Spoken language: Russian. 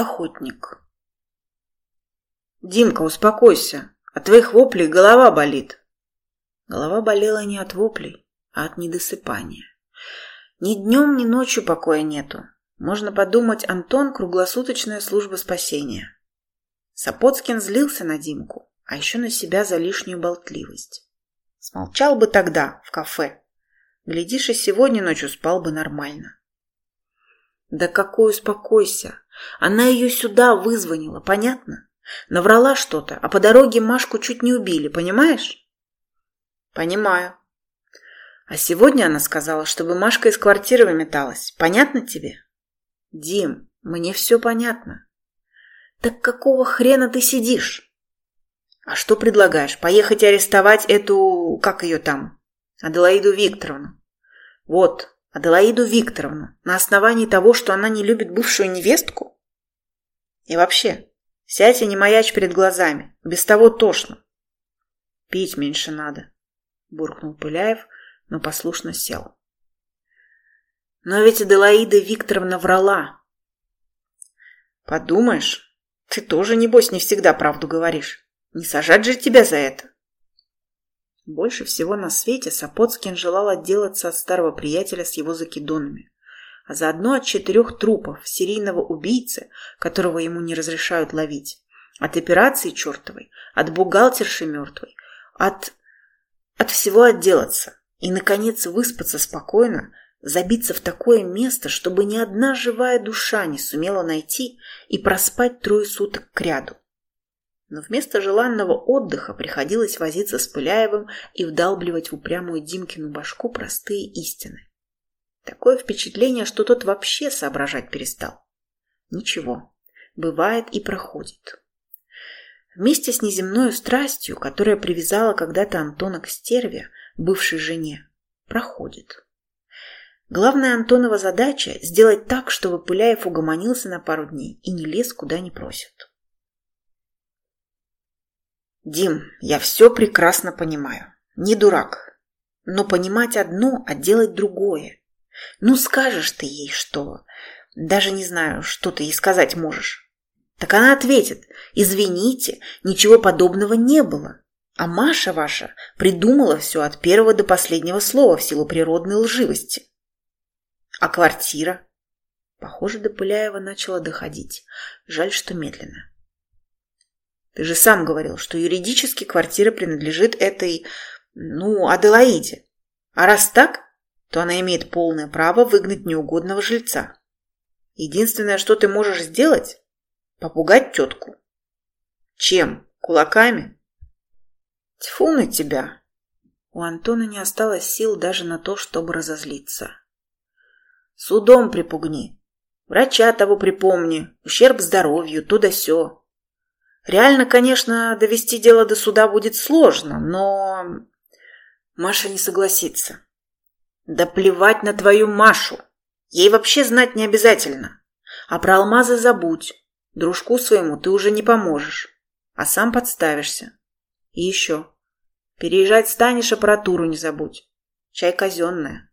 Охотник. Димка, успокойся. От твоих воплей голова болит. Голова болела не от воплей, а от недосыпания. Ни днем, ни ночью покоя нету. Можно подумать, Антон – круглосуточная служба спасения. Сапоцкин злился на Димку, а еще на себя за лишнюю болтливость. Смолчал бы тогда, в кафе. Глядишь, и сегодня ночью спал бы нормально. Да какой успокойся. Она ее сюда вызвонила, понятно? Наврала что-то, а по дороге Машку чуть не убили, понимаешь? Понимаю. А сегодня она сказала, чтобы Машка из квартиры выметалась. Понятно тебе? Дим, мне все понятно. Так какого хрена ты сидишь? А что предлагаешь? Поехать арестовать эту... как ее там? Аделаиду Викторовну. Вот, Аделаиду Викторовну на основании того, что она не любит бывшую невестку? И вообще, сядь и не маячь перед глазами, без того тошно. Пить меньше надо, буркнул Пыляев, но послушно сел. Но ведь Аделаида Викторовна врала. Подумаешь, ты тоже, небось, не всегда правду говоришь. Не сажать же тебя за это. Больше всего на свете Сапоцкин желал отделаться от старого приятеля с его закидонами, а заодно от четырех трупов серийного убийцы, которого ему не разрешают ловить, от операции чертовой, от бухгалтерши мертвой, от... от всего отделаться и, наконец, выспаться спокойно, забиться в такое место, чтобы ни одна живая душа не сумела найти и проспать трое суток кряду но вместо желанного отдыха приходилось возиться с Пыляевым и вдалбливать в упрямую Димкину башку простые истины. Такое впечатление, что тот вообще соображать перестал. Ничего, бывает и проходит. Вместе с неземной страстью, которая привязала когда-то Антона к стерве, бывшей жене, проходит. Главная Антонова задача – сделать так, чтобы Пыляев угомонился на пару дней и не лез куда не просит. Дим, я все прекрасно понимаю. Не дурак. Но понимать одно, а делать другое. Ну, скажешь ты ей что? Даже не знаю, что ты ей сказать можешь. Так она ответит, извините, ничего подобного не было. А Маша ваша придумала все от первого до последнего слова в силу природной лживости. А квартира? Похоже, до Пыляева начала доходить. Жаль, что медленно. Ты же сам говорил, что юридически квартира принадлежит этой, ну, Аделаиде. А раз так, то она имеет полное право выгнать неугодного жильца. Единственное, что ты можешь сделать – попугать тетку. Чем? Кулаками? Тьфу на тебя! У Антона не осталось сил даже на то, чтобы разозлиться. Судом припугни. Врача того припомни. Ущерб здоровью, то да. Реально, конечно, довести дело до суда будет сложно, но... Маша не согласится. Да плевать на твою Машу. Ей вообще знать не обязательно. А про алмазы забудь. Дружку своему ты уже не поможешь. А сам подставишься. И еще. Переезжать станешь, аппаратуру не забудь. Чай казенная.